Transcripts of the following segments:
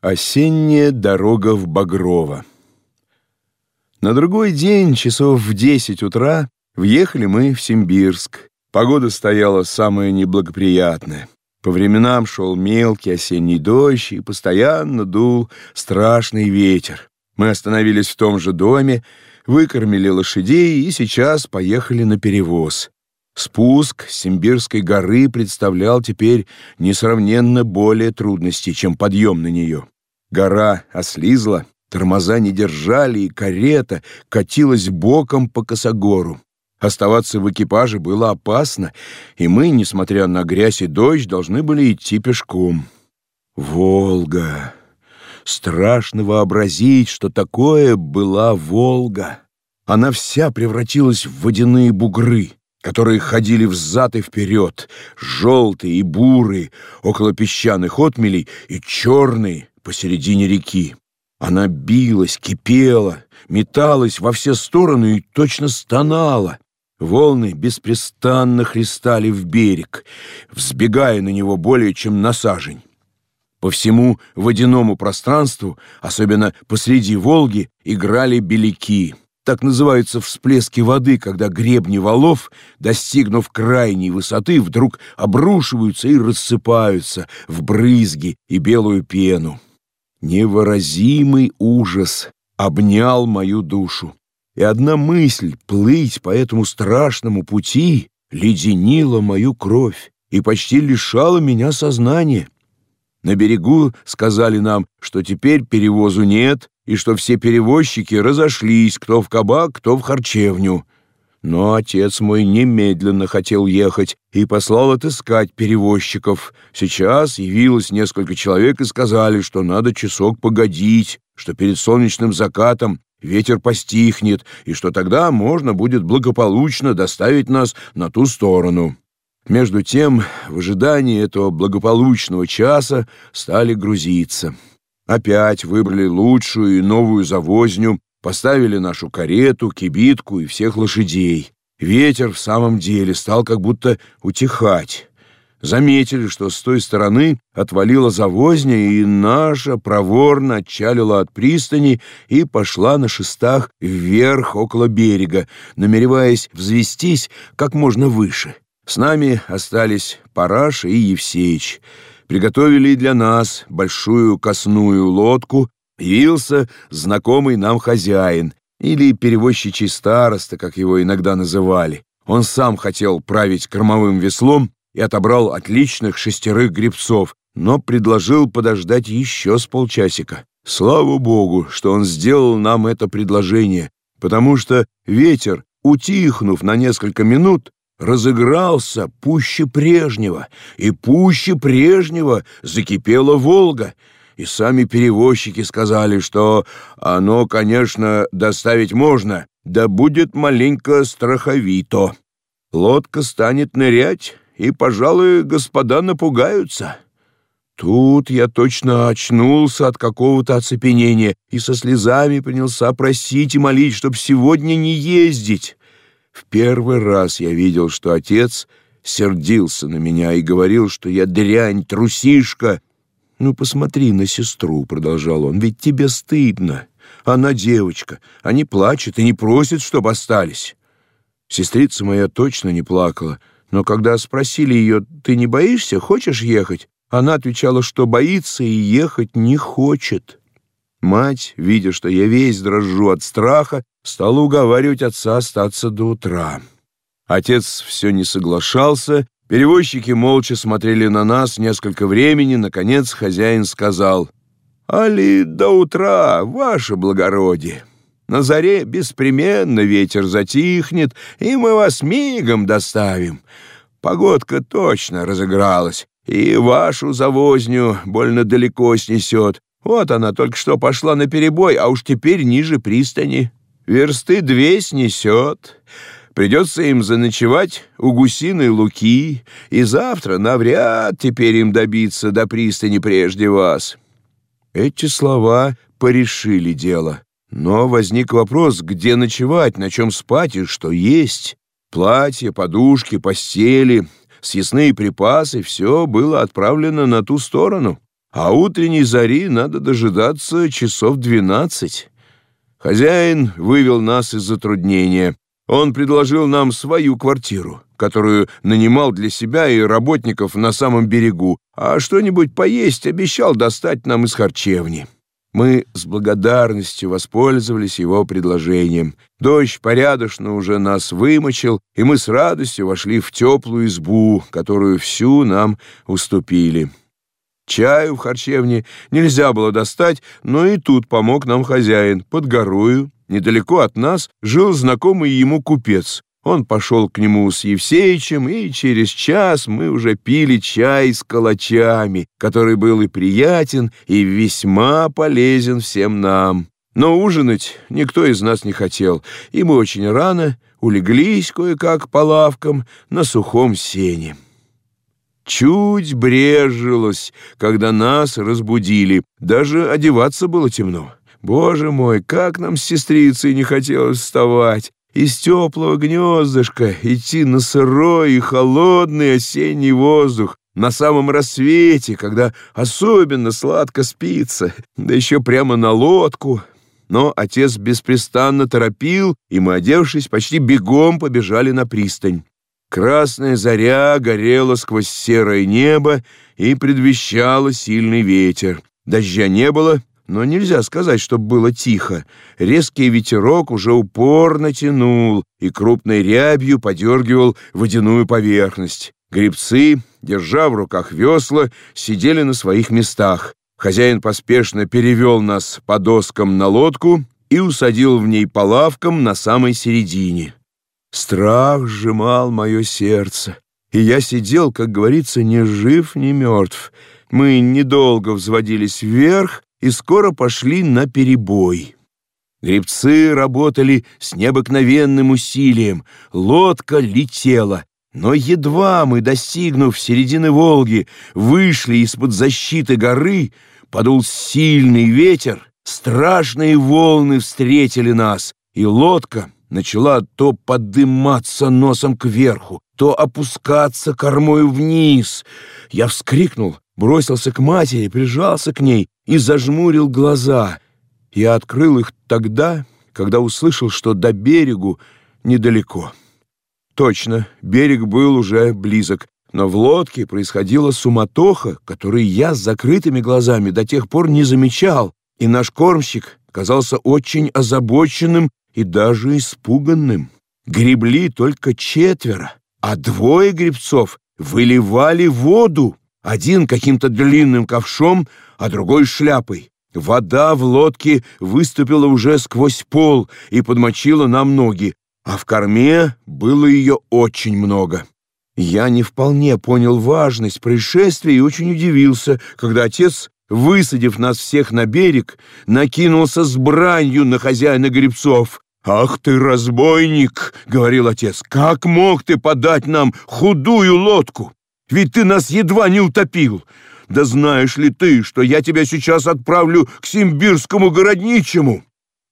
Осенняя дорога в Багрово. На другой день, часов в десять утра, въехали мы в Симбирск. Погода стояла самая неблагоприятная. По временам шел мелкий осенний дождь, и постоянно дул страшный ветер. Мы остановились в том же доме, выкормили лошадей и сейчас поехали на перевоз. Спуск с Симбирской горы представлял теперь несравненно более трудностей, чем подъем на нее. Гора ослизла, тормоза не держали, и карета катилась боком по косогору. Оставаться в экипаже было опасно, и мы, несмотря на грязь и дождь, должны были идти пешком. Волга! Страшно вообразить, что такое была Волга. Она вся превратилась в водяные бугры которые ходили взад и вперед, желтые и бурые, около песчаных отмелей и черные посередине реки. Она билась, кипела, металась во все стороны и точно стонала. Волны беспрестанно хлестали в берег, взбегая на него более чем на сажень. По всему водяному пространству, особенно посреди Волги, играли беляки — так называются всплески воды, когда гребни валов, достигнув крайней высоты, вдруг обрушиваются и рассыпаются в брызги и белую пену. Невыразимый ужас обнял мою душу, и одна мысль плыть по этому страшному пути леденила мою кровь и почти лишала меня сознания. На берегу сказали нам, что теперь перевозу нет, и что все перевозчики разошлись, кто в кабак, кто в харчевню. Но отец мой немедленно хотел ехать и послал отыскать перевозчиков. Сейчас явилось несколько человек и сказали, что надо часок погодить, что перед солнечным закатом ветер постихнет, и что тогда можно будет благополучно доставить нас на ту сторону. Между тем, в ожидании этого благополучного часа стали грузиться. Опять выбрали лучшую и новую завозню, поставили нашу карету, кибитку и всех лошадей. Ветер в самом деле стал как будто утихать. Заметили, что с той стороны отвалила завозня, и наша проворно отчалила от пристани и пошла на шестах вверх около берега, намереваясь взвестись как можно выше. С нами остались Параш и Евсеич — приготовили для нас большую косную лодку, явился знакомый нам хозяин, или перевозчичий староста, как его иногда называли. Он сам хотел править кормовым веслом и отобрал отличных шестерых гребцов, но предложил подождать еще с полчасика. Слава богу, что он сделал нам это предложение, потому что ветер, утихнув на несколько минут, разыгрался пуще прежнего, и пуще прежнего закипела Волга, и сами перевозчики сказали, что оно, конечно, доставить можно, да будет маленько страховито. Лодка станет нырять, и, пожалуй, господа напугаются. Тут я точно очнулся от какого-то оцепенения и со слезами принялся просить и молить, чтоб сегодня не ездить. В первый раз я видел, что отец сердился на меня и говорил, что я дрянь, трусишка. «Ну, посмотри на сестру», — продолжал он, — «ведь тебе стыдно. Она девочка, не плачет и не просит, чтобы остались». Сестрица моя точно не плакала, но когда спросили ее, «Ты не боишься, хочешь ехать?» Она отвечала, что боится и ехать не хочет. Мать, видя, что я весь дрожу от страха, стала уговаривать отца остаться до утра. Отец все не соглашался, перевозчики молча смотрели на нас несколько времени, наконец хозяин сказал, «Али до утра, ваше благородие! На заре беспременно ветер затихнет, и мы вас мигом доставим. Погодка точно разыгралась, и вашу завозню больно далеко снесет. Вот она только что пошла на перебой, а уж теперь ниже пристани» версты две снесет. Придется им заночевать у гусиной луки, и завтра навряд теперь им добиться до пристани прежде вас». Эти слова порешили дело. Но возник вопрос, где ночевать, на чем спать и что есть. Платья, подушки, постели, съестные припасы — все было отправлено на ту сторону. А утренней зари надо дожидаться часов двенадцать. Хозяин вывел нас из затруднения. Он предложил нам свою квартиру, которую нанимал для себя и работников на самом берегу, а что-нибудь поесть обещал достать нам из харчевни. Мы с благодарностью воспользовались его предложением. Дождь порядочно уже нас вымочил, и мы с радостью вошли в теплую избу, которую всю нам уступили. Чаю в харчевне нельзя было достать, но и тут помог нам хозяин. Под горою, недалеко от нас, жил знакомый ему купец. Он пошел к нему с Евсеичем, и через час мы уже пили чай с калачами, который был и приятен, и весьма полезен всем нам. Но ужинать никто из нас не хотел, и мы очень рано улеглись кое-как по лавкам на сухом сене. Чуть брежилось, когда нас разбудили, даже одеваться было темно. Боже мой, как нам с сестрицей не хотелось вставать из теплого гнездышка идти на сырой и холодный осенний воздух, на самом рассвете, когда особенно сладко спится, да еще прямо на лодку. Но отец беспрестанно торопил, и мы, одевшись, почти бегом побежали на пристань. Красная заря горела сквозь серое небо и предвещала сильный ветер. Дождя не было, но нельзя сказать, чтобы было тихо. Резкий ветерок уже упорно тянул и крупной рябью подергивал водяную поверхность. Гребцы, держа в руках весла, сидели на своих местах. Хозяин поспешно перевел нас по доскам на лодку и усадил в ней по лавкам на самой середине. Страх сжимал мое сердце, и я сидел, как говорится, ни жив, ни мертв. Мы недолго взводились вверх, и скоро пошли на перебой. Гребцы работали с необыкновенным усилием, лодка летела, но едва мы, достигнув середины Волги, вышли из-под защиты горы, подул сильный ветер, страшные волны встретили нас, и лодка начала то подыматься носом кверху, то опускаться кормою вниз. Я вскрикнул, бросился к матери, прижался к ней и зажмурил глаза. Я открыл их тогда, когда услышал, что до берегу недалеко. Точно, берег был уже близок, но в лодке происходила суматоха, которую я с закрытыми глазами до тех пор не замечал, и наш кормщик казался очень озабоченным и даже испуганным. Гребли только четверо, а двое гребцов выливали воду. Один каким-то длинным ковшом, а другой шляпой. Вода в лодке выступила уже сквозь пол и подмочила нам ноги, а в корме было ее очень много. Я не вполне понял важность происшествия и очень удивился, когда отец, высадив нас всех на берег, накинулся с бранью на хозяина гребцов. «Ах ты, разбойник!» — говорил отец. «Как мог ты подать нам худую лодку? Ведь ты нас едва не утопил. Да знаешь ли ты, что я тебя сейчас отправлю к симбирскому городничему?»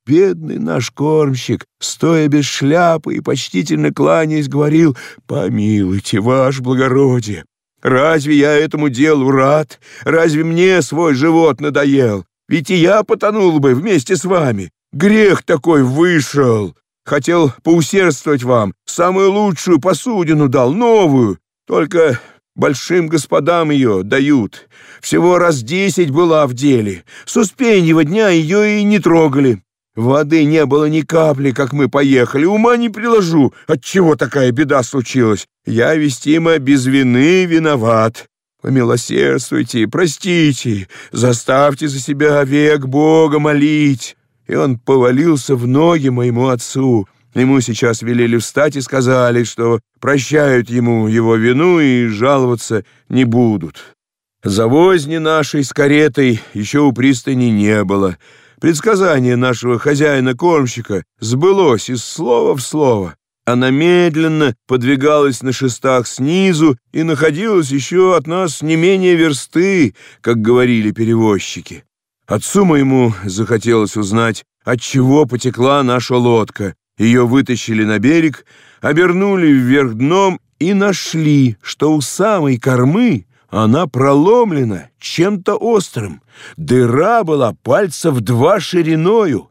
Бедный наш кормщик, стоя без шляпы и почтительно кланяясь, говорил, «Помилуйте, ваше благородие, разве я этому делу рад? Разве мне свой живот надоел? Ведь и я потонул бы вместе с вами. Грех такой вышел. Хотел поусердствовать вам, самую лучшую посудину дал, новую, только Большим господам ее дают. Всего раз десять была в деле. С Успеньего дня ее и не трогали. Воды не было ни капли, как мы поехали. Ума не приложу, отчего такая беда случилась. Я, вестимо, без вины виноват. Помилосердствуйте, простите, заставьте за себя век Бога молить. И он повалился в ноги моему отцу. Ему сейчас велели встать и сказали, что прощают ему его вину и жаловаться не будут. Завозни нашей с каретой еще у пристани не было. Предсказание нашего хозяина-кормщика сбылось из слова в слово. Она медленно подвигалась на шестах снизу и находилась еще от нас не менее версты, как говорили перевозчики. Отцу моему захотелось узнать, от чего потекла наша лодка, ее вытащили на берег, обернули вверх дном и нашли, что у самой кормы она проломлена чем-то острым. Дыра была пальцев два шириною.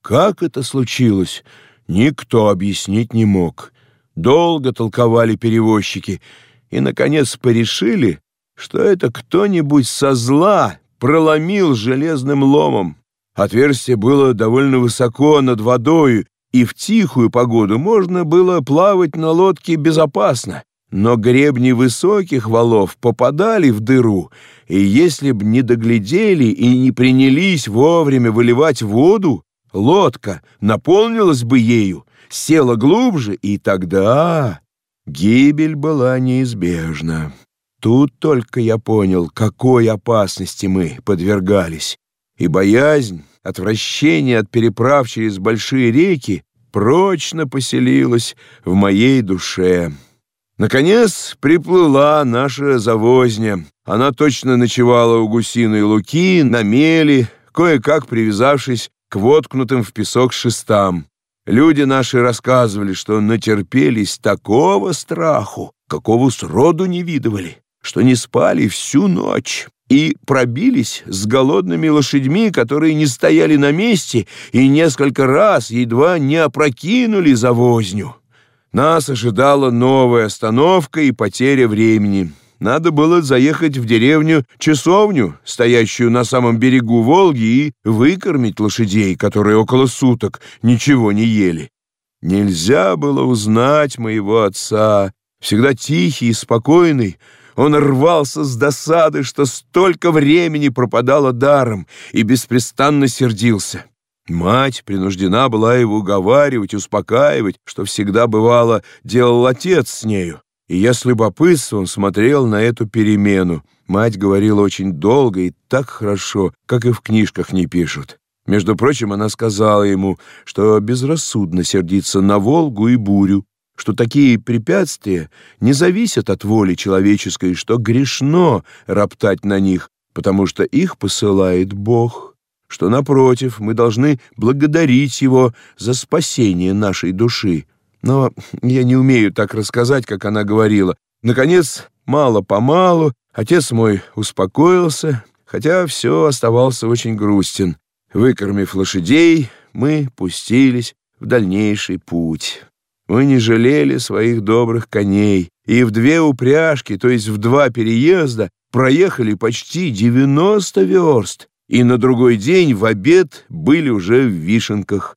Как это случилось, никто объяснить не мог. Долго толковали перевозчики и, наконец, порешили, что это кто-нибудь со зла проломил железным ломом. Отверстие было довольно высоко над водой, и в тихую погоду можно было плавать на лодке безопасно. Но гребни высоких валов попадали в дыру, и если б не доглядели и не принялись вовремя выливать воду, лодка наполнилась бы ею, села глубже, и тогда гибель была неизбежна. Тут только я понял, какой опасности мы подвергались, и боязнь, отвращение от переправ через большие реки прочно поселилась в моей душе. Наконец приплыла наша завозня. Она точно ночевала у гусиной луки, на мели, кое-как привязавшись к воткнутым в песок шестам. Люди наши рассказывали, что натерпелись такого страху, какого сроду не видывали, что не спали всю ночь и пробились с голодными лошадьми, которые не стояли на месте и несколько раз едва не опрокинули завозню. Нас ожидала новая остановка и потеря времени. Надо было заехать в деревню-часовню, стоящую на самом берегу Волги, и выкормить лошадей, которые около суток ничего не ели. Нельзя было узнать моего отца, всегда тихий и спокойный. Он рвался с досады, что столько времени пропадало даром, и беспрестанно сердился. Мать принуждена была его уговаривать, успокаивать, что всегда бывало делал отец с нею. И я с любопытством смотрел на эту перемену. Мать говорила очень долго и так хорошо, как и в книжках не пишут. Между прочим, она сказала ему, что безрассудно сердиться на Волгу и бурю, что такие препятствия не зависят от воли человеческой, что грешно роптать на них, потому что их посылает Бог что, напротив, мы должны благодарить Его за спасение нашей души. Но я не умею так рассказать, как она говорила. Наконец, мало-помалу, отец мой успокоился, хотя все оставался очень грустен. Выкормив лошадей, мы пустились в дальнейший путь. Мы не жалели своих добрых коней, и в две упряжки, то есть в два переезда, проехали почти 90 верст и на другой день в обед были уже в Вишенках.